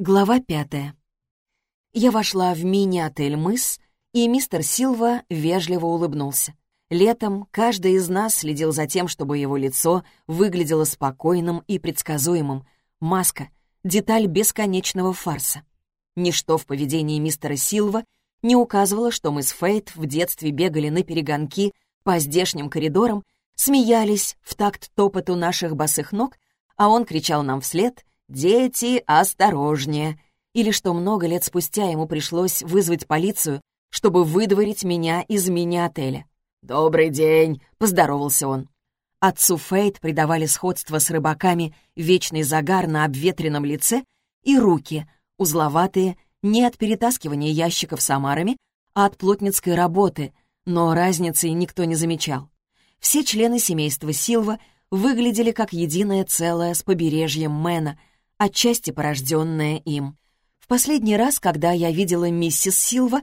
Глава пятая. Я вошла в мини-отель «Мыс», и мистер Силва вежливо улыбнулся. Летом каждый из нас следил за тем, чтобы его лицо выглядело спокойным и предсказуемым. Маска — деталь бесконечного фарса. Ничто в поведении мистера Силва не указывало, что мы с Фейт в детстве бегали на перегонки по здешним коридорам, смеялись в такт топоту наших босых ног, а он кричал нам вслед «Дети, осторожнее!» Или что много лет спустя ему пришлось вызвать полицию, чтобы выдворить меня из мини-отеля. «Добрый день!» — поздоровался он. Отцу Фейт придавали сходство с рыбаками вечный загар на обветренном лице и руки, узловатые, не от перетаскивания ящиков с омарами, а от плотницкой работы, но разницы никто не замечал. Все члены семейства Силва выглядели как единое целое с побережьем Мэна, отчасти порожденное им. В последний раз, когда я видела миссис Силва,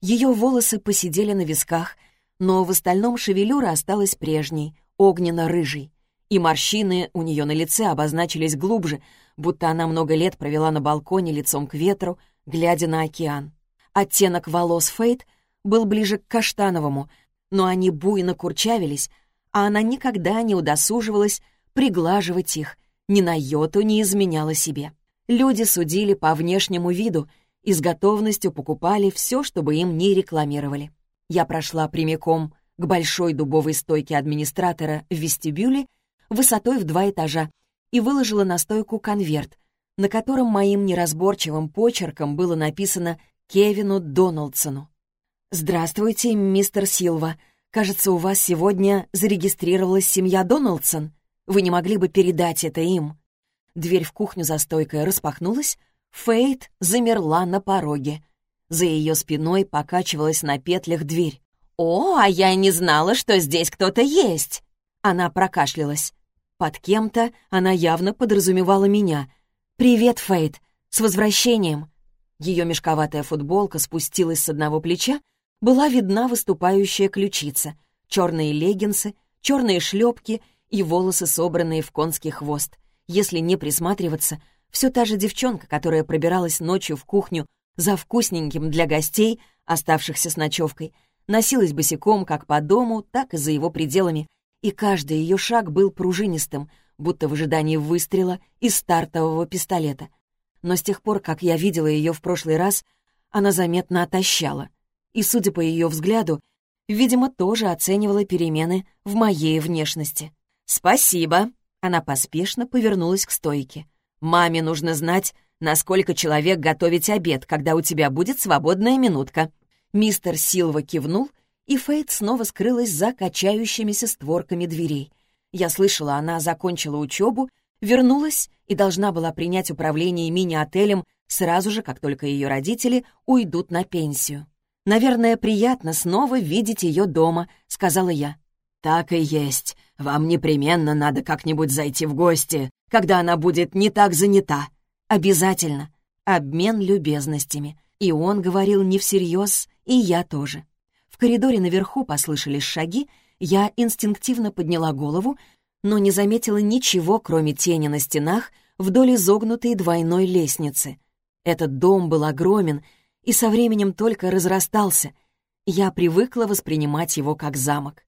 ее волосы посидели на висках, но в остальном шевелюра осталась прежней, огненно-рыжей, и морщины у нее на лице обозначились глубже, будто она много лет провела на балконе лицом к ветру, глядя на океан. Оттенок волос Фейт был ближе к каштановому, но они буйно курчавились, а она никогда не удосуживалась приглаживать их, ни на йоту не изменяла себе. Люди судили по внешнему виду и с готовностью покупали все, чтобы им не рекламировали. Я прошла прямиком к большой дубовой стойке администратора в вестибюле высотой в два этажа и выложила на стойку конверт, на котором моим неразборчивым почерком было написано «Кевину Доналдсону». «Здравствуйте, мистер Силва. Кажется, у вас сегодня зарегистрировалась семья Доналдсон. Вы не могли бы передать это им?» Дверь в кухню за стойкой распахнулась, Фейт замерла на пороге. За ее спиной покачивалась на петлях дверь. «О, а я не знала, что здесь кто-то есть!» Она прокашлялась. Под кем-то она явно подразумевала меня. «Привет, Фейт! С возвращением!» Ее мешковатая футболка спустилась с одного плеча, была видна выступающая ключица, черные леггинсы, черные шлепки и волосы, собранные в конский хвост. Если не присматриваться, все та же девчонка, которая пробиралась ночью в кухню за вкусненьким для гостей, оставшихся с ночевкой, носилась босиком как по дому, так и за его пределами, и каждый ее шаг был пружинистым, будто в ожидании выстрела из стартового пистолета. Но с тех пор, как я видела ее в прошлый раз, она заметно отощала. И, судя по ее взгляду, видимо, тоже оценивала перемены в моей внешности. «Спасибо!» — она поспешно повернулась к стойке. «Маме нужно знать, насколько человек готовить обед, когда у тебя будет свободная минутка». Мистер Силва кивнул, и Фейт снова скрылась за качающимися створками дверей. Я слышала, она закончила учебу, вернулась и должна была принять управление мини-отелем сразу же, как только ее родители уйдут на пенсию. «Наверное, приятно снова видеть ее дома», — сказала я. «Так и есть. Вам непременно надо как-нибудь зайти в гости, когда она будет не так занята. Обязательно. Обмен любезностями. И он говорил не всерьез, и я тоже. В коридоре наверху послышались шаги, я инстинктивно подняла голову, но не заметила ничего, кроме тени на стенах вдоль изогнутой двойной лестницы. Этот дом был огромен и со временем только разрастался. Я привыкла воспринимать его как замок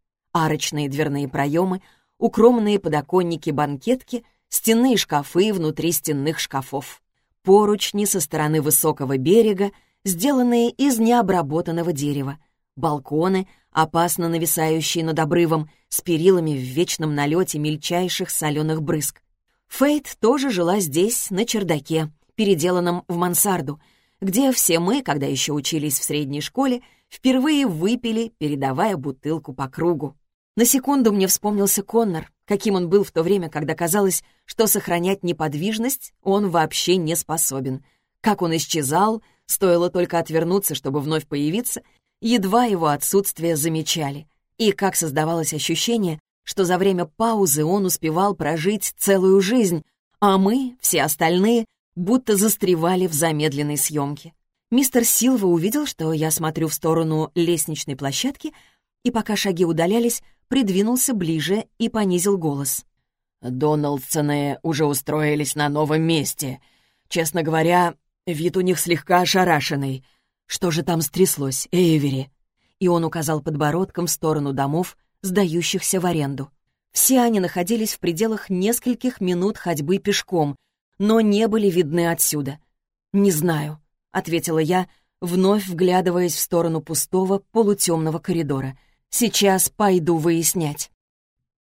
арочные дверные проемы, укромные подоконники-банкетки, стенные шкафы внутри стенных шкафов, поручни со стороны высокого берега, сделанные из необработанного дерева, балконы, опасно нависающие над обрывом, с перилами в вечном налете мельчайших соленых брызг. Фейт тоже жила здесь, на чердаке, переделанном в мансарду, где все мы, когда еще учились в средней школе, впервые выпили, передавая бутылку по кругу. На секунду мне вспомнился Коннор, каким он был в то время, когда казалось, что сохранять неподвижность он вообще не способен. Как он исчезал, стоило только отвернуться, чтобы вновь появиться, едва его отсутствие замечали. И как создавалось ощущение, что за время паузы он успевал прожить целую жизнь, а мы, все остальные, будто застревали в замедленной съемке. Мистер Силва увидел, что я смотрю в сторону лестничной площадки, и пока шаги удалялись, придвинулся ближе и понизил голос. «Доналдсоны уже устроились на новом месте. Честно говоря, Вид у них слегка ошарашенный. Что же там стряслось, Эйвери?» И он указал подбородком в сторону домов, сдающихся в аренду. Все они находились в пределах нескольких минут ходьбы пешком, но не были видны отсюда. «Не знаю», — ответила я, вновь вглядываясь в сторону пустого полутемного коридора. «Сейчас пойду выяснять».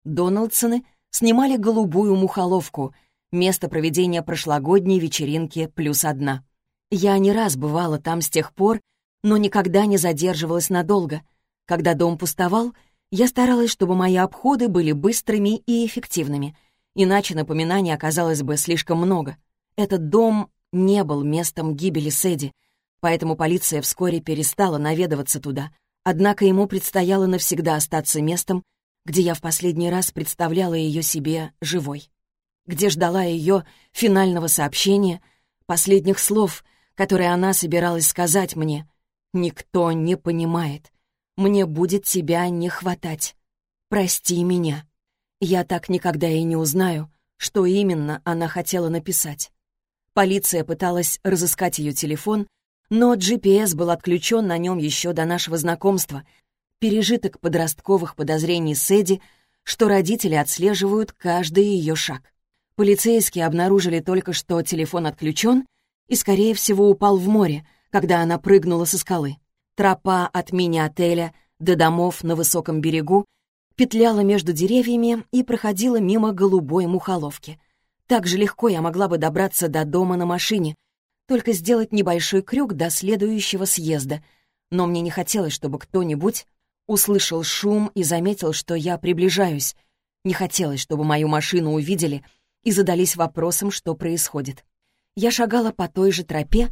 Доналдсоны снимали голубую мухоловку, место проведения прошлогодней вечеринки плюс одна. Я не раз бывала там с тех пор, но никогда не задерживалась надолго. Когда дом пустовал, я старалась, чтобы мои обходы были быстрыми и эффективными, иначе напоминаний оказалось бы слишком много. Этот дом не был местом гибели Сэдди, поэтому полиция вскоре перестала наведываться туда. Однако ему предстояло навсегда остаться местом, где я в последний раз представляла ее себе живой, где ждала ее финального сообщения, последних слов, которые она собиралась сказать мне. «Никто не понимает. Мне будет тебя не хватать. Прости меня». Я так никогда и не узнаю, что именно она хотела написать. Полиция пыталась разыскать ее телефон, но GPS был отключен на нем еще до нашего знакомства, пережиток подростковых подозрений Сэдди, что родители отслеживают каждый ее шаг. Полицейские обнаружили только, что телефон отключен и, скорее всего, упал в море, когда она прыгнула со скалы. Тропа от мини-отеля до домов на высоком берегу петляла между деревьями и проходила мимо голубой мухоловки. Так же легко я могла бы добраться до дома на машине, только сделать небольшой крюк до следующего съезда. Но мне не хотелось, чтобы кто-нибудь услышал шум и заметил, что я приближаюсь. Не хотелось, чтобы мою машину увидели и задались вопросом, что происходит. Я шагала по той же тропе,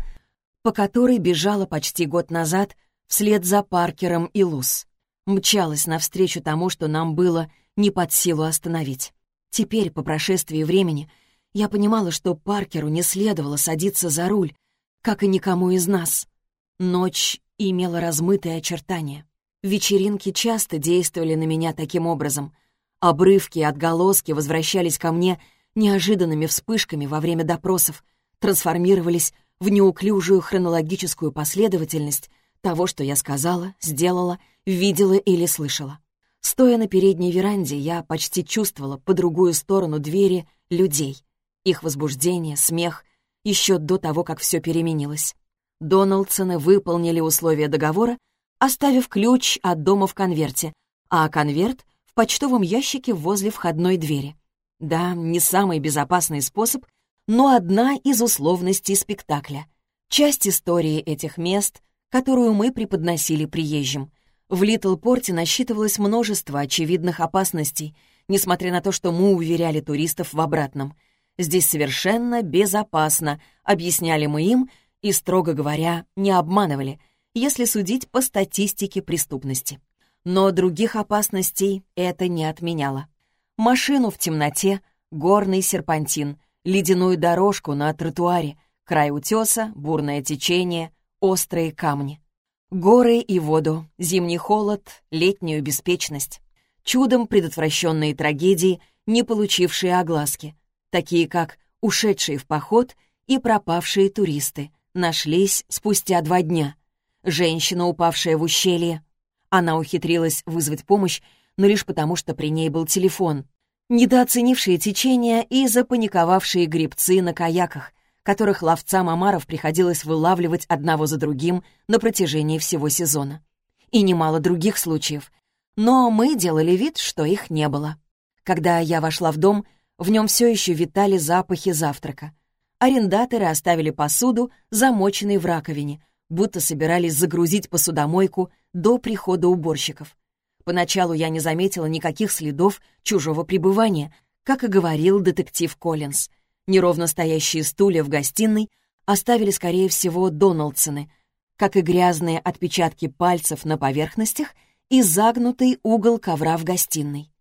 по которой бежала почти год назад вслед за Паркером и Луз. Мчалась навстречу тому, что нам было не под силу остановить. Теперь, по прошествии времени, я понимала, что Паркеру не следовало садиться за руль, как и никому из нас. Ночь имела размытые очертания. Вечеринки часто действовали на меня таким образом. Обрывки и отголоски возвращались ко мне неожиданными вспышками во время допросов, трансформировались в неуклюжую хронологическую последовательность того, что я сказала, сделала, видела или слышала. Стоя на передней веранде, я почти чувствовала по другую сторону двери людей. Их возбуждение, смех, еще до того, как все переменилось. Доналдсоны выполнили условия договора, оставив ключ от дома в конверте, а конверт — в почтовом ящике возле входной двери. Да, не самый безопасный способ, но одна из условностей спектакля. Часть истории этих мест, которую мы преподносили приезжим. В Литл-Порте насчитывалось множество очевидных опасностей, несмотря на то, что мы уверяли туристов в обратном. Здесь совершенно безопасно, объясняли мы им и, строго говоря, не обманывали, если судить по статистике преступности. Но других опасностей это не отменяло. Машину в темноте, горный серпантин — ледяную дорожку на тротуаре, край утеса, бурное течение, острые камни. Горы и воду, зимний холод, летнюю беспечность. Чудом предотвращенные трагедии, не получившие огласки, такие как ушедшие в поход и пропавшие туристы, нашлись спустя два дня. Женщина, упавшая в ущелье. Она ухитрилась вызвать помощь, но лишь потому, что при ней был телефон недооценившие течение и запаниковавшие грибцы на каяках, которых ловцам омаров приходилось вылавливать одного за другим на протяжении всего сезона. И немало других случаев. Но мы делали вид, что их не было. Когда я вошла в дом, в нем все еще витали запахи завтрака. Арендаторы оставили посуду, замоченной в раковине, будто собирались загрузить посудомойку до прихода уборщиков. Поначалу я не заметила никаких следов чужого пребывания, как и говорил детектив Коллинз. Неровно стоящие стулья в гостиной оставили, скорее всего, Доналдсоны, как и грязные отпечатки пальцев на поверхностях и загнутый угол ковра в гостиной.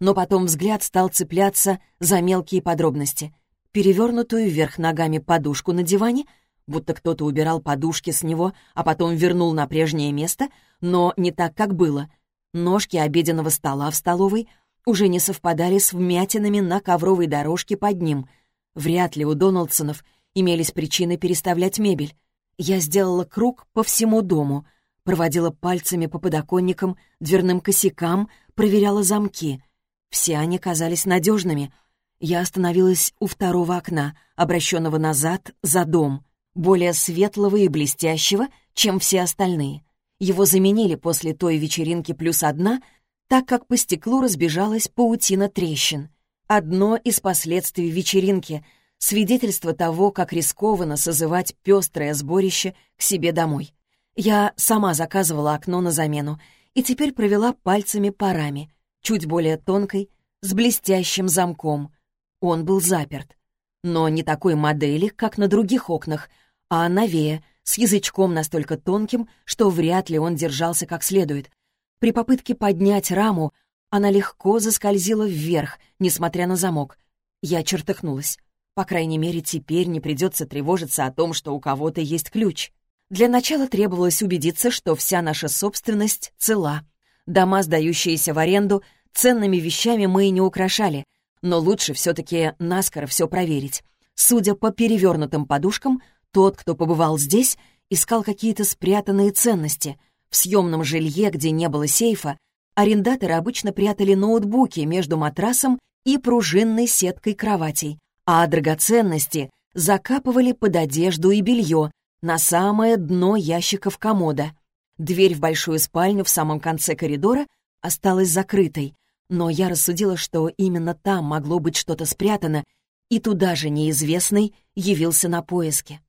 Но потом взгляд стал цепляться за мелкие подробности. Перевернутую вверх ногами подушку на диване, будто кто-то убирал подушки с него, а потом вернул на прежнее место, но не так, как было — Ножки обеденного стола в столовой уже не совпадали с вмятинами на ковровой дорожке под ним. Вряд ли у Доналдсонов имелись причины переставлять мебель. Я сделала круг по всему дому, проводила пальцами по подоконникам, дверным косякам, проверяла замки. Все они казались надежными. Я остановилась у второго окна, обращенного назад, за дом, более светлого и блестящего, чем все остальные. Его заменили после той вечеринки плюс одна, так как по стеклу разбежалась паутина трещин. Одно из последствий вечеринки — свидетельство того, как рискованно созывать пестрое сборище к себе домой. Я сама заказывала окно на замену и теперь провела пальцами по раме, чуть более тонкой, с блестящим замком. Он был заперт. Но не такой модели, как на других окнах, а новее, с язычком настолько тонким, что вряд ли он держался как следует. При попытке поднять раму она легко заскользила вверх, несмотря на замок. Я чертыхнулась. По крайней мере, теперь не придется тревожиться о том, что у кого-то есть ключ. Для начала требовалось убедиться, что вся наша собственность цела. Дома, сдающиеся в аренду, ценными вещами мы и не украшали, но лучше все-таки наскоро все проверить. Судя по перевернутым подушкам, тот, кто побывал здесь, искал какие-то спрятанные ценности. В съемном жилье, где не было сейфа, арендаторы обычно прятали ноутбуки между матрасом и пружинной сеткой кроватей, а драгоценности закапывали под одежду и белье на самое дно ящиков комода. Дверь в большую спальню в самом конце коридора осталась закрытой, но я рассудила, что именно там могло быть что-то спрятано, и туда же неизвестный явился на поиски.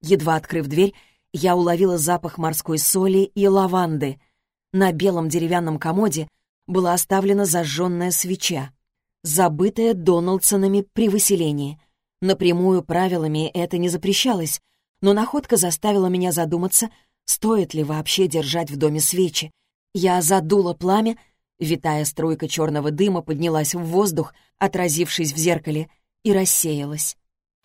Едва открыв дверь, я уловила запах морской соли и лаванды. На белом деревянном комоде была оставлена зажженная свеча забытое Дональдсонами при выселении. Напрямую правилами это не запрещалось, но находка заставила меня задуматься, стоит ли вообще держать в доме свечи. Я задула пламя, витая струйка черного дыма поднялась в воздух, отразившись в зеркале, и рассеялась.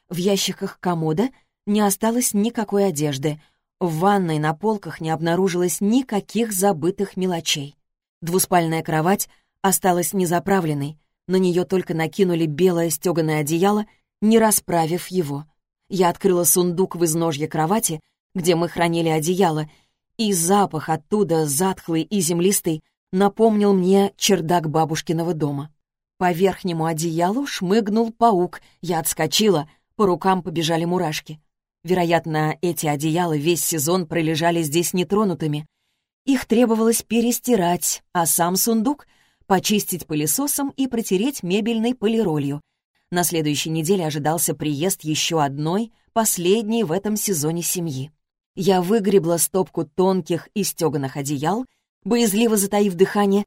В ящиках комода не осталось никакой одежды, в ванной на полках не обнаружилось никаких забытых мелочей. Двуспальная кровать осталась незаправленной, на нее только накинули белое стеганое одеяло, не расправив его. Я открыла сундук в изножье кровати, где мы хранили одеяло, и запах оттуда, затхлый и землистый, напомнил мне чердак бабушкиного дома. По верхнему одеялу шмыгнул паук, я отскочила, по рукам побежали мурашки. Вероятно, эти одеяла весь сезон пролежали здесь нетронутыми. Их требовалось перестирать, а сам сундук почистить пылесосом и протереть мебельной полиролью. На следующей неделе ожидался приезд еще одной, последней в этом сезоне семьи. Я выгребла стопку тонких и стеганых одеял, боязливо затаив дыхание,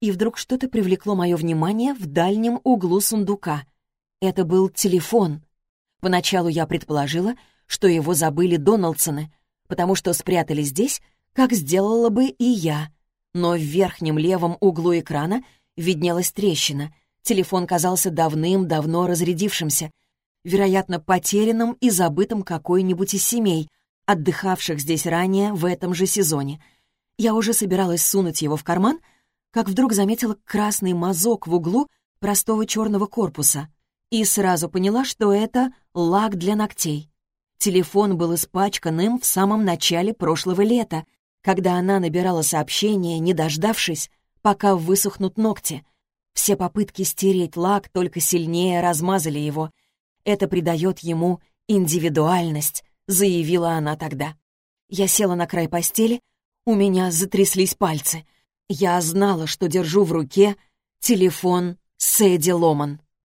и вдруг что-то привлекло мое внимание в дальнем углу сундука. Это был телефон. Поначалу я предположила, что его забыли Дональдсоны, потому что спрятали здесь, как сделала бы и я — но в верхнем левом углу экрана виднелась трещина. Телефон казался давным-давно разрядившимся, вероятно, потерянным и забытым какой-нибудь из семей, отдыхавших здесь ранее в этом же сезоне. Я уже собиралась сунуть его в карман, как вдруг заметила красный мазок в углу простого черного корпуса и сразу поняла, что это лак для ногтей. Телефон был испачкан им в самом начале прошлого лета, когда она набирала сообщение, не дождавшись, пока высохнут ногти. Все попытки стереть лак только сильнее размазали его. Это придает ему индивидуальность, заявила она тогда. Я села на край постели, у меня затряслись пальцы. Я знала, что держу в руке телефон Сэдди Ломан.